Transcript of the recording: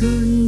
good